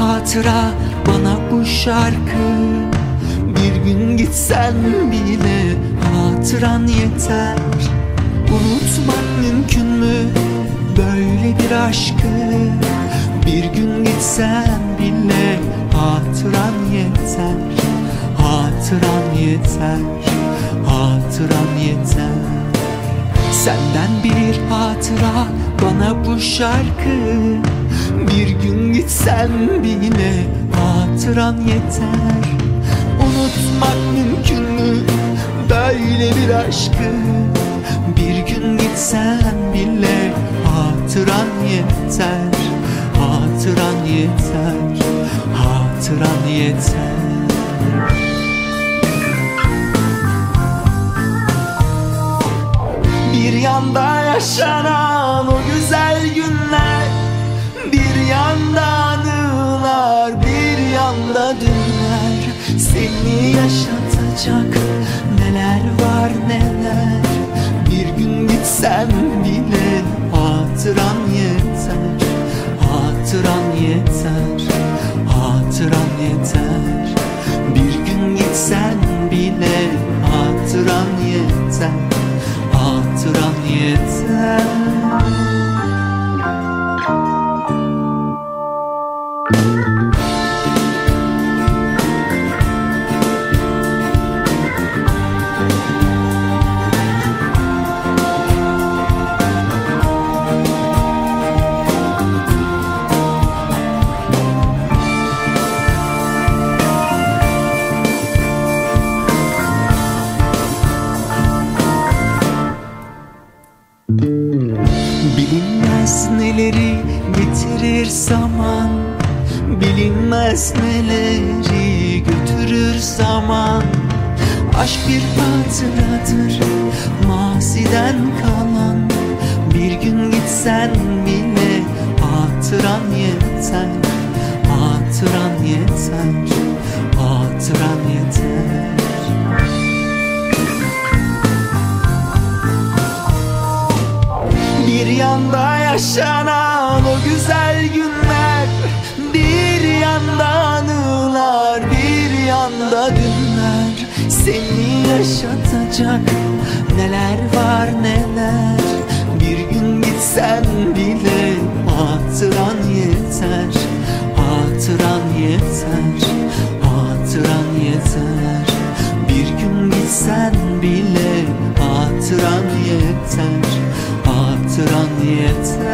hatıra bana bu şarkı. Bir gün gitsen bile hatıran yeter. Unutmak mümkün mü böyle bir aşkı? Bir gün gitsen bile hatıran yeter. Hatıran yeter, hatıran yeter. Senden bir hatıra bana bu şarkı. Bir gün gitsen bile hatıran yeter. Unutmak mümkün mü? Böyle bir aşkı Bir gün gitsen bile hatıran yeter. Hatıran yeter, hatıran yeter. Bir yanda yaşanan o güzel günler yaşatacak. Neler var neler? Bir gün gitsen bile hatıran yeter. Hatıran yeter Hatıran yeter. Bir gün gitsen bile hatıran yeter. Hatıran yeter neleri getirir zaman Bilinmez neleri götürür zaman. Aşk bir hatıradır maziden kalan. Bir gün gitsen bile hatıran yeter Hatıran yeter, hatıran yeter. Bir yanda yaşanan o güzel günler Bir yanda anılar bir yanda dünler. Seni yaşatacak neler var neler? Bir gün gitsen bile hatıran yeter Hatıran yeter, hatıran yeter. Bir gün gitsen bile hatıran yeter Hatıran yeter.